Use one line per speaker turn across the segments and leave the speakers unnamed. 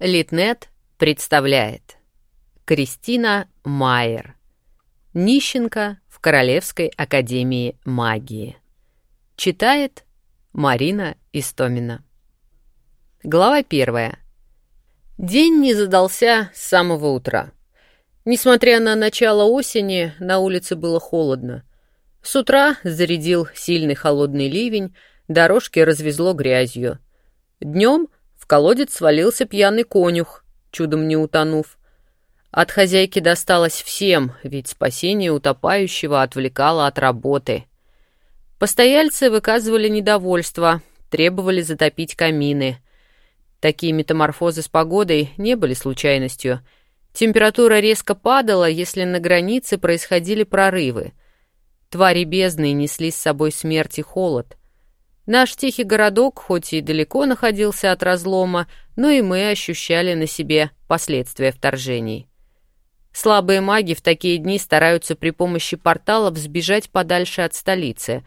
Литнет представляет Кристина Майер Нищенка в Королевской Академии Магии Читает Марина Истомина Глава первая День не задался с самого утра. Несмотря на начало осени, на улице было холодно. С утра зарядил сильный холодный ливень, дорожки развезло грязью. Днем — колодец свалился пьяный конюх, чудом не утонув. От хозяйки досталось всем, ведь спасение утопающего отвлекало от работы. Постояльцы выказывали недовольство, требовали затопить камины. Такие метаморфозы с погодой не были случайностью. Температура резко падала, если на границе происходили прорывы. Твари бездны несли с собой смерть и холод. Наш тихий городок, хоть и далеко находился от разлома, но и мы ощущали на себе последствия вторжений. Слабые маги в такие дни стараются при помощи порталов сбежать подальше от столицы,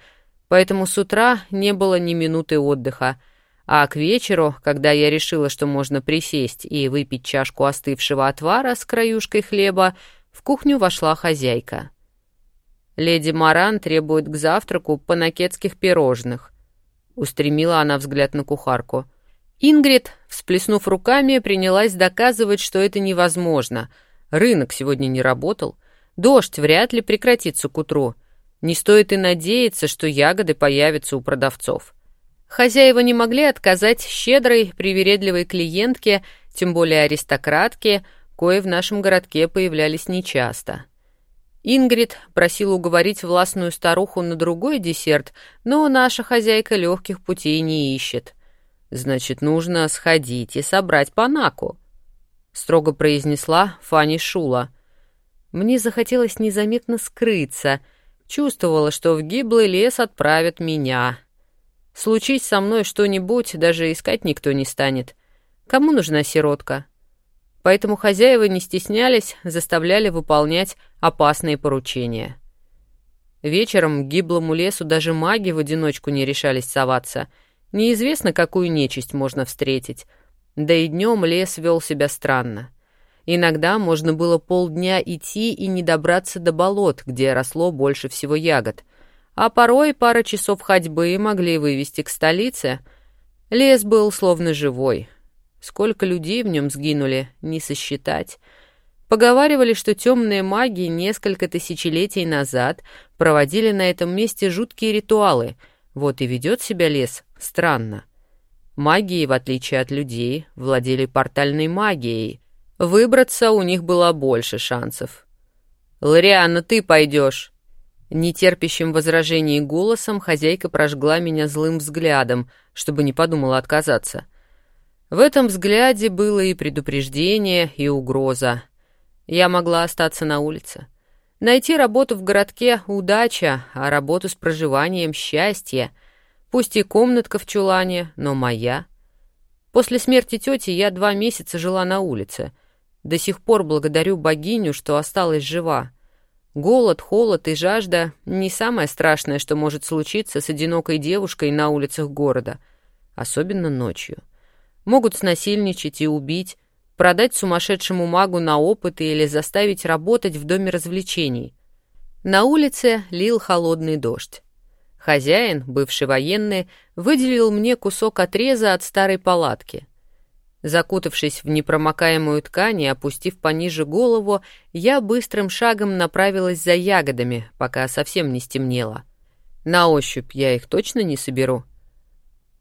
поэтому с утра не было ни минуты отдыха, а к вечеру, когда я решила, что можно присесть и выпить чашку остывшего отвара с краюшкой хлеба, в кухню вошла хозяйка. Леди Маран требует к завтраку панакетских пирожных. Устремила она взгляд на кухарку. Ингрид, всплеснув руками, принялась доказывать, что это невозможно. Рынок сегодня не работал. Дождь вряд ли прекратится к утру. Не стоит и надеяться, что ягоды появятся у продавцов. Хозяева не могли отказать щедрой, привередливой клиентке, тем более аристократке, кое в нашем городке появлялись нечасто. Ингрид просила уговорить властную старуху на другой десерт, но наша хозяйка легких путей не ищет. Значит, нужно сходить и собрать панаку, строго произнесла Фанни Шула. Мне захотелось незаметно скрыться, чувствовала, что в гиблый лес отправят меня. Случись со мной что-нибудь, даже искать никто не станет. Кому нужна сиротка? Поэтому хозяева не стеснялись, заставляли выполнять опасные поручения. Вечером к гиблому лесу даже маги в одиночку не решались соваться. Неизвестно, какую нечисть можно встретить. Да и днем лес вел себя странно. Иногда можно было полдня идти и не добраться до болот, где росло больше всего ягод. А порой пара часов ходьбы могли вывести к столице. Лес был словно живой, Сколько людей в нем сгинули, не сосчитать. Поговаривали, что темные маги несколько тысячелетий назад проводили на этом месте жуткие ритуалы. Вот и ведет себя лес странно. Магии, в отличие от людей, владели портальной магией. Выбраться у них было больше шансов. «Лорианна, ты пойдешь!» Нетерпящим возражений голосом хозяйка прожгла меня злым взглядом, чтобы не подумала отказаться. В этом взгляде было и предупреждение, и угроза. Я могла остаться на улице. Найти работу в городке — удача, а работу с проживанием — счастье. Пусть и комнатка в чулане, но моя. После смерти тети я два месяца жила на улице. До сих пор благодарю богиню, что осталась жива. Голод, холод и жажда — не самое страшное, что может случиться с одинокой девушкой на улицах города, особенно ночью. Могут снасильничать и убить, продать сумасшедшему магу на опыты или заставить работать в доме развлечений. На улице лил холодный дождь. Хозяин, бывший военный, выделил мне кусок отреза от старой палатки. Закутавшись в непромокаемую ткань и опустив пониже голову, я быстрым шагом направилась за ягодами, пока совсем не стемнело. На ощупь я их точно не соберу.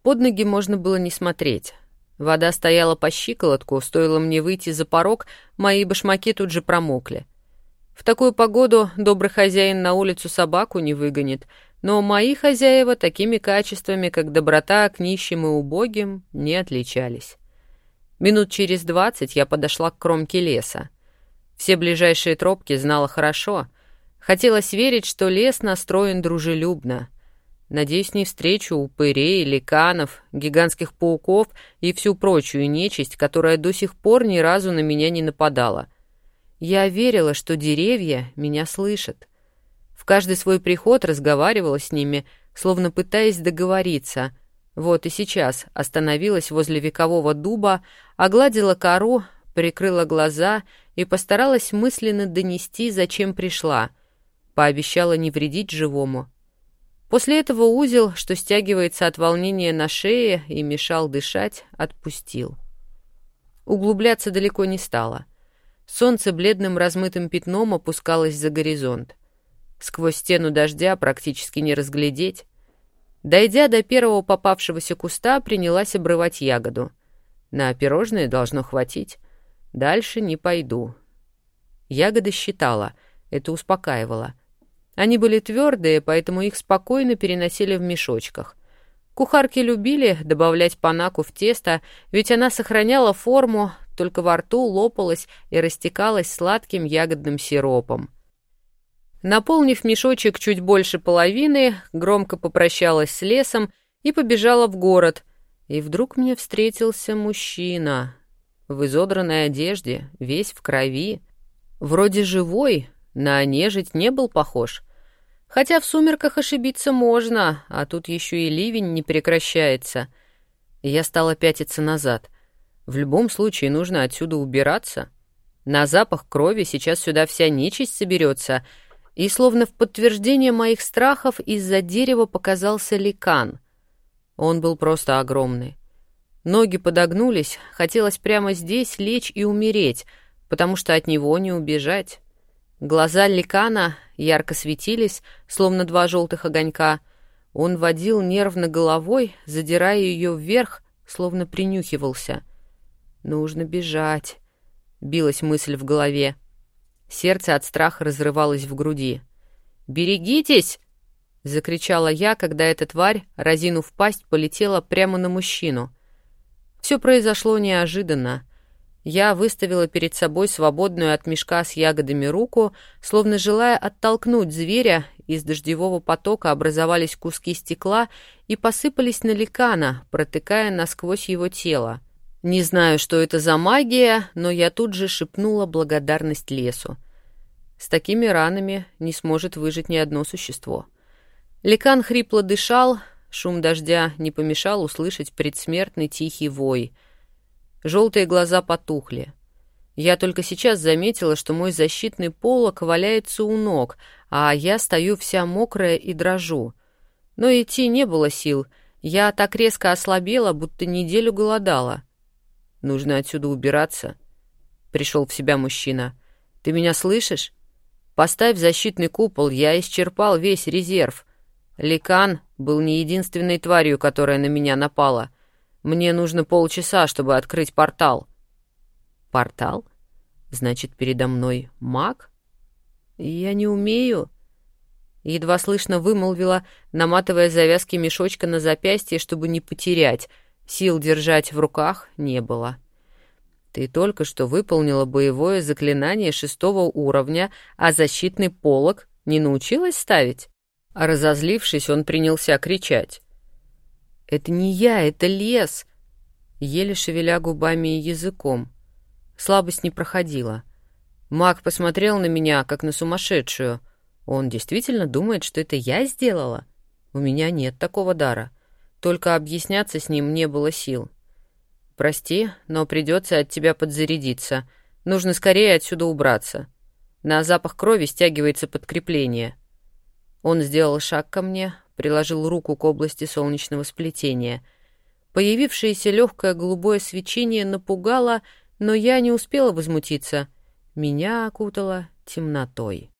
Под ноги можно было не смотреть. Вода стояла по щиколотку, стоило мне выйти за порог, мои башмаки тут же промокли. В такую погоду добрый хозяин на улицу собаку не выгонит, но мои хозяева такими качествами, как доброта к нищим и убогим, не отличались. Минут через двадцать я подошла к кромке леса. Все ближайшие тропки знала хорошо. Хотелось верить, что лес настроен дружелюбно — Надеюсь, не встречу упырей, ликанов, гигантских пауков и всю прочую нечисть, которая до сих пор ни разу на меня не нападала. Я верила, что деревья меня слышат. В каждый свой приход разговаривала с ними, словно пытаясь договориться. Вот и сейчас остановилась возле векового дуба, огладила кору, прикрыла глаза и постаралась мысленно донести, зачем пришла. Пообещала не вредить живому. После этого узел, что стягивается от волнения на шее и мешал дышать, отпустил. Углубляться далеко не стало. Солнце бледным размытым пятном опускалось за горизонт. Сквозь стену дождя практически не разглядеть. Дойдя до первого попавшегося куста, принялась обрывать ягоду. На пирожные должно хватить. Дальше не пойду. Ягоды считала, это успокаивало. Они были твердые, поэтому их спокойно переносили в мешочках. Кухарки любили добавлять панаку в тесто, ведь она сохраняла форму, только во рту лопалась и растекалась сладким ягодным сиропом. Наполнив мешочек чуть больше половины, громко попрощалась с лесом и побежала в город. И вдруг мне встретился мужчина. В изодранной одежде, весь в крови. Вроде живой, на нежить не был похож. Хотя в сумерках ошибиться можно, а тут еще и ливень не прекращается. я стала пятиться назад. В любом случае нужно отсюда убираться. На запах крови сейчас сюда вся нечисть соберется, и словно в подтверждение моих страхов из-за дерева показался ликан. Он был просто огромный. Ноги подогнулись, хотелось прямо здесь лечь и умереть, потому что от него не убежать. Глаза ликана ярко светились, словно два желтых огонька. Он водил нервно головой, задирая ее вверх, словно принюхивался. «Нужно бежать», — билась мысль в голове. Сердце от страха разрывалось в груди. «Берегитесь!» — закричала я, когда эта тварь, разинув пасть, полетела прямо на мужчину — все произошло неожиданно. Я выставила перед собой свободную от мешка с ягодами руку, словно желая оттолкнуть зверя, из дождевого потока образовались куски стекла и посыпались на ликана, протыкая насквозь его тело. Не знаю, что это за магия, но я тут же шепнула благодарность лесу. С такими ранами не сможет выжить ни одно существо. Ликан хрипло дышал, Шум дождя не помешал услышать предсмертный тихий вой. Желтые глаза потухли. Я только сейчас заметила, что мой защитный полог валяется у ног, а я стою вся мокрая и дрожу. Но идти не было сил. Я так резко ослабела, будто неделю голодала. Нужно отсюда убираться. Пришел в себя мужчина. Ты меня слышишь? Поставь защитный купол, я исчерпал весь резерв. Ликан был не единственной тварью, которая на меня напала. Мне нужно полчаса, чтобы открыть портал. Портал? Значит, передо мной маг? Я не умею. Едва слышно вымолвила, наматывая завязки мешочка на запястье, чтобы не потерять. Сил держать в руках не было. Ты только что выполнила боевое заклинание шестого уровня, а защитный полог не научилась ставить? Разозлившись, он принялся кричать. «Это не я, это лес!» Еле шевеля губами и языком. Слабость не проходила. Маг посмотрел на меня, как на сумасшедшую. Он действительно думает, что это я сделала? У меня нет такого дара. Только объясняться с ним не было сил. «Прости, но придется от тебя подзарядиться. Нужно скорее отсюда убраться. На запах крови стягивается подкрепление». Он сделал шаг ко мне, приложил руку к области солнечного сплетения. Появившееся легкое голубое свечение напугало, но я не успела возмутиться. Меня окутало темнотой.